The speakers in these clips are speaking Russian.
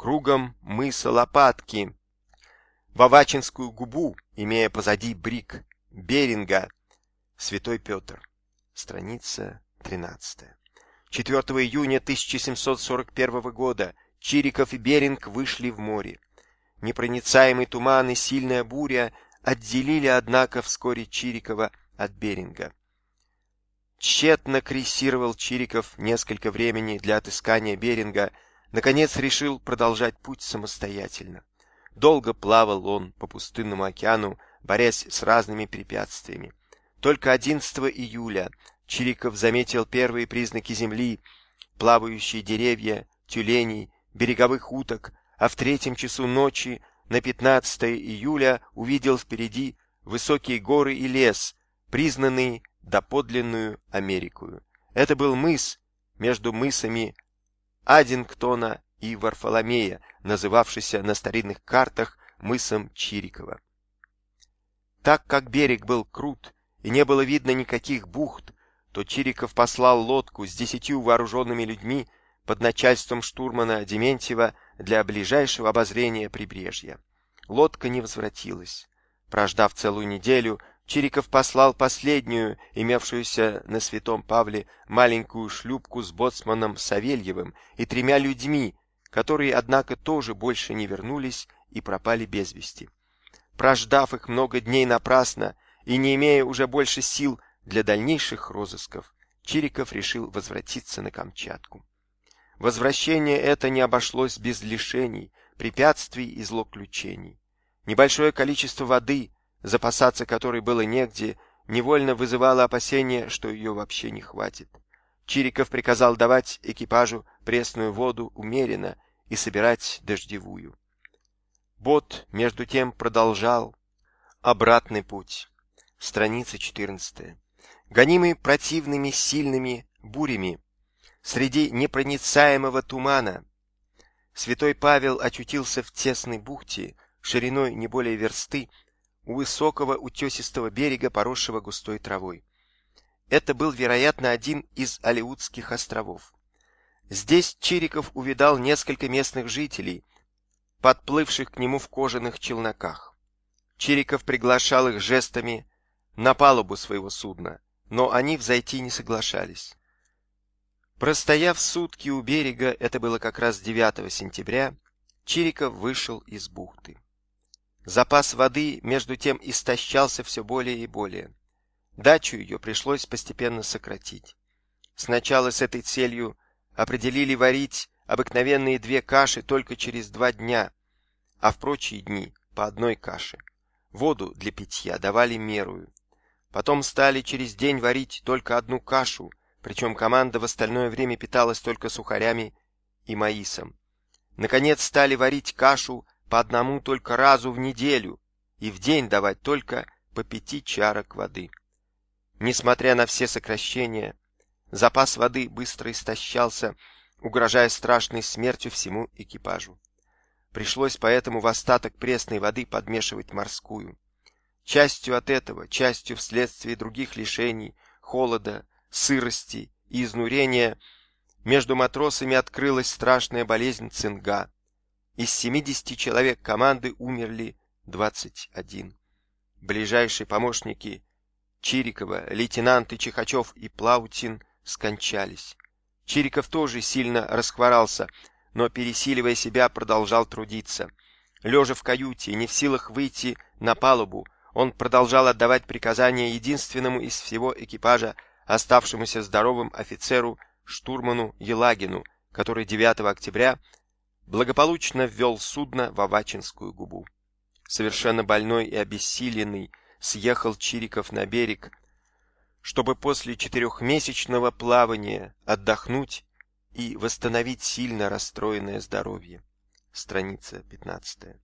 кругом мыса Лопатки, в Авачинскую губу, имея позади брик Беринга, Святой Петр. Страница 13. 4 июня 1741 года Чириков и Беринг вышли в море. Непроницаемый туман и сильная буря отделили, однако, вскоре Чирикова от Беринга. Тщетно крейсировал Чириков несколько времени для отыскания Беринга, наконец решил продолжать путь самостоятельно. Долго плавал он по пустынному океану, борясь с разными препятствиями. Только 11 июля Чириков заметил первые признаки земли, плавающие деревья, тюленей, береговых уток, а в третьем часу ночи на 15 июля увидел впереди высокие горы и лес, признанный доподлинную Америку. Это был мыс между мысами Аддингтона и Варфоломея, называвшийся на старинных картах мысом Чирикова. Так как берег был крут и не было видно никаких бухт, то Чириков послал лодку с десятью вооруженными людьми под начальством штурмана Дементьева для ближайшего обозрения прибрежья. Лодка не возвратилась. Прождав целую неделю, Чириков послал последнюю, имевшуюся на Святом Павле, маленькую шлюпку с боцманом Савельевым и тремя людьми, которые, однако, тоже больше не вернулись и пропали без вести. Прождав их много дней напрасно и не имея уже больше сил для дальнейших розысков, Чириков решил возвратиться на Камчатку. Возвращение это не обошлось без лишений, препятствий и злоключений. Небольшое количество воды, запасаться которой было негде, невольно вызывало опасение, что ее вообще не хватит. Чириков приказал давать экипажу пресную воду умеренно и собирать дождевую. Бот, между тем, продолжал обратный путь. Страница 14. Гонимый противными сильными бурями, среди непроницаемого тумана, святой Павел очутился в тесной бухте, шириной не более версты, у высокого утесистого берега, поросшего густой травой. Это был, вероятно, один из Алеутских островов. Здесь Чириков увидал несколько местных жителей, подплывших к нему в кожаных челноках. Чириков приглашал их жестами на палубу своего судна, но они взойти не соглашались. Простояв сутки у берега, это было как раз 9 сентября, Чириков вышел из бухты. Запас воды между тем истощался все более и более. Дачу ее пришлось постепенно сократить. Сначала с этой целью определили варить обыкновенные две каши только через два дня, а в прочие дни по одной каше. Воду для питья давали мерую. Потом стали через день варить только одну кашу, причем команда в остальное время питалась только сухарями и маисом. Наконец стали варить кашу по одному только разу в неделю и в день давать только по пяти чарок воды. Несмотря на все сокращения, запас воды быстро истощался, угрожая страшной смертью всему экипажу. Пришлось поэтому в остаток пресной воды подмешивать морскую. Частью от этого, частью вследствие других лишений, холода, сырости и изнурения, между матросами открылась страшная болезнь цинга. Из 70 человек команды умерли 21. Ближайшие помощники Чирикова, лейтенанты Чихачев и Плаутин скончались. Чириков тоже сильно расхворался, но, пересиливая себя, продолжал трудиться. Лежа в каюте не в силах выйти на палубу, он продолжал отдавать приказания единственному из всего экипажа, оставшемуся здоровым офицеру, штурману Елагину, который 9 октября благополучно ввел судно в Авачинскую губу. Совершенно больной и обессиленный, съехал Чириков на берег, чтобы после четырехмесячного плавания отдохнуть и восстановить сильно расстроенное здоровье. Страница 15.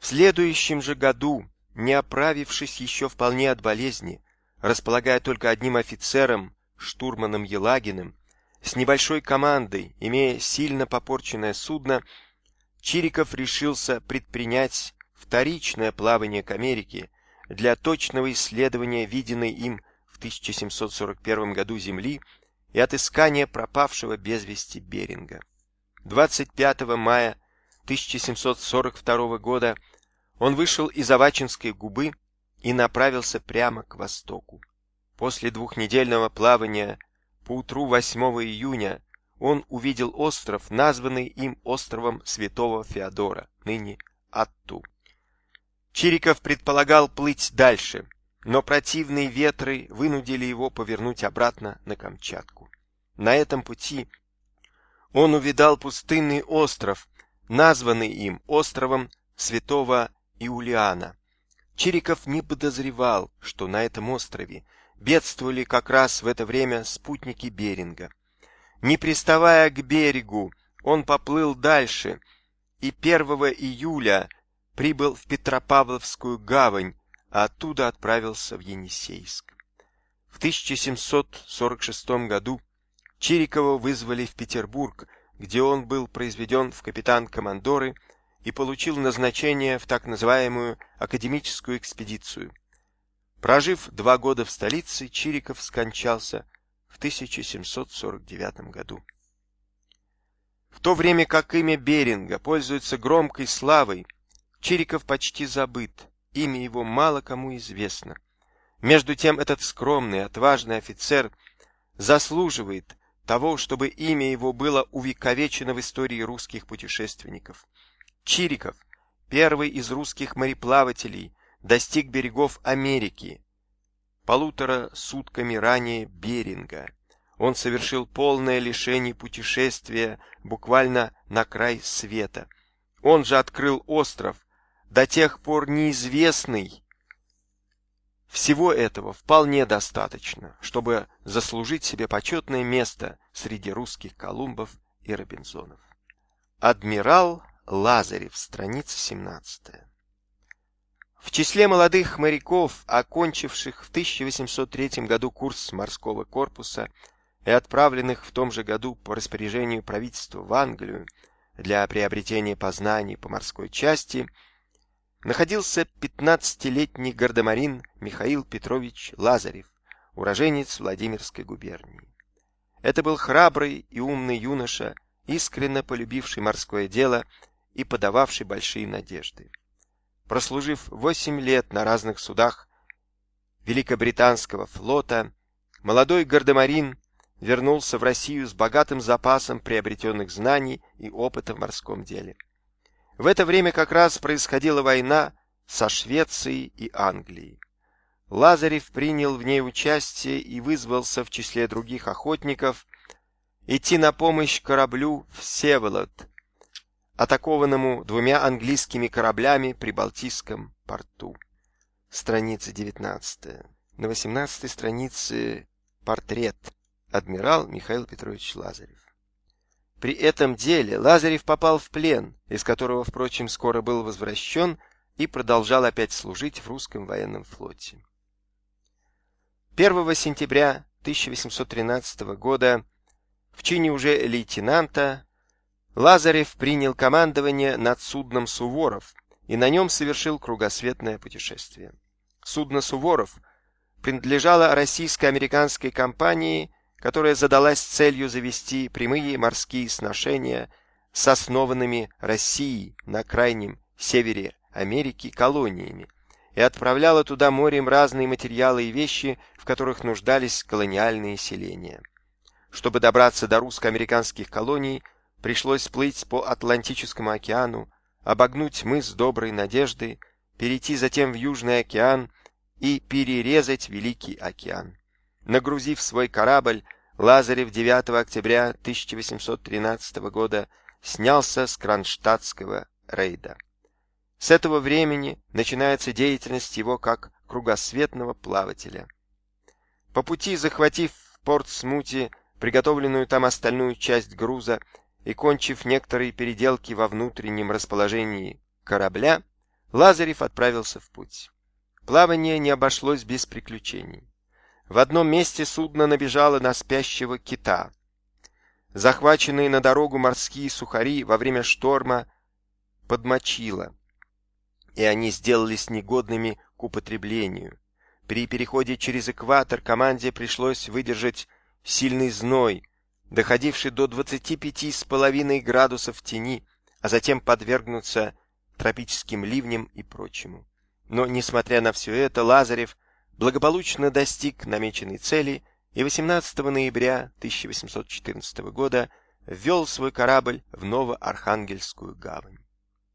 В следующем же году, не оправившись еще вполне от болезни, располагая только одним офицером, штурманом Елагиным, с небольшой командой, имея сильно попорченное судно, Чириков решился предпринять вторичное плавание к Америке для точного исследования виденной им в 1741 году Земли и отыскания пропавшего без вести Беринга. 25 мая 1742 года он вышел из Авачинской губы и направился прямо к востоку. После двухнедельного плавания по утру 8 июня он увидел остров, названный им островом Святого Феодора, ныне Атту. Чириков предполагал плыть дальше, но противные ветры вынудили его повернуть обратно на Камчатку. На этом пути он увидал пустынный остров, названный им островом Святого Иулиана. Чириков не подозревал, что на этом острове бедствовали как раз в это время спутники Беринга. Не приставая к берегу, он поплыл дальше и 1 июля прибыл в Петропавловскую гавань, а оттуда отправился в Енисейск. В 1746 году Чирикова вызвали в Петербург, где он был произведен в капитан-командоры и получил назначение в так называемую академическую экспедицию. Прожив два года в столице, Чириков скончался в 1749 году. В то время как имя Беринга пользуется громкой славой, Чириков почти забыт, имя его мало кому известно. Между тем этот скромный, отважный офицер заслуживает того, чтобы имя его было увековечено в истории русских путешественников. Чириков, первый из русских мореплавателей, достиг берегов Америки. Полутора сутками ранее Беринга. Он совершил полное лишение путешествия буквально на край света. Он же открыл остров, до тех пор неизвестный. Всего этого вполне достаточно, чтобы заслужить себе почетное место среди русских Колумбов и Робинзонов. Адмирал Лазарев, страница 17. Числе молодых моряков, окончивших в 1803 году курс морского корпуса и отправленных в том же году по распоряжению правительства в Англию для приобретения познаний по морской части, находился 15-летний гардемарин Михаил Петрович Лазарев, уроженец Владимирской губернии. Это был храбрый и умный юноша, искренне полюбивший морское дело и подававший большие надежды. Прослужив 8 лет на разных судах Великобританского флота, молодой гардемарин вернулся в Россию с богатым запасом приобретенных знаний и опыта в морском деле. В это время как раз происходила война со Швецией и Англией. Лазарев принял в ней участие и вызвался в числе других охотников идти на помощь кораблю Всеволод, атакованному двумя английскими кораблями при Балтийском порту. Страница 19. На 18 странице портрет адмирал Михаил Петрович Лазарев. При этом деле Лазарев попал в плен, из которого, впрочем, скоро был возвращен и продолжал опять служить в русском военном флоте. 1 сентября 1813 года в чине уже лейтенанта Лазарев принял командование над судном Суворов и на нем совершил кругосветное путешествие. Судно Суворов принадлежало российско-американской компании которая задалась целью завести прямые морские сношения с основанными Россией на крайнем севере Америки колониями и отправляла туда морем разные материалы и вещи, в которых нуждались колониальные селения. Чтобы добраться до русско-американских колоний, пришлось плыть по Атлантическому океану, обогнуть мыс Доброй Надежды, перейти затем в Южный океан и перерезать Великий океан. Нагрузив свой корабль, Лазарев 9 октября 1813 года снялся с Кронштадтского рейда. С этого времени начинается деятельность его как кругосветного плавателя. По пути, захватив в порт Смути приготовленную там остальную часть груза и кончив некоторые переделки во внутреннем расположении корабля, Лазарев отправился в путь. Плавание не обошлось без приключений. В одном месте судно набежало на спящего кита. Захваченные на дорогу морские сухари во время шторма подмочило, и они сделались негодными к употреблению. При переходе через экватор команде пришлось выдержать сильный зной, доходивший до 25,5 градусов тени, а затем подвергнуться тропическим ливням и прочему. Но, несмотря на все это, Лазарев благополучно достиг намеченной цели и 18 ноября 1814 года ввел свой корабль в Новоархангельскую гавань.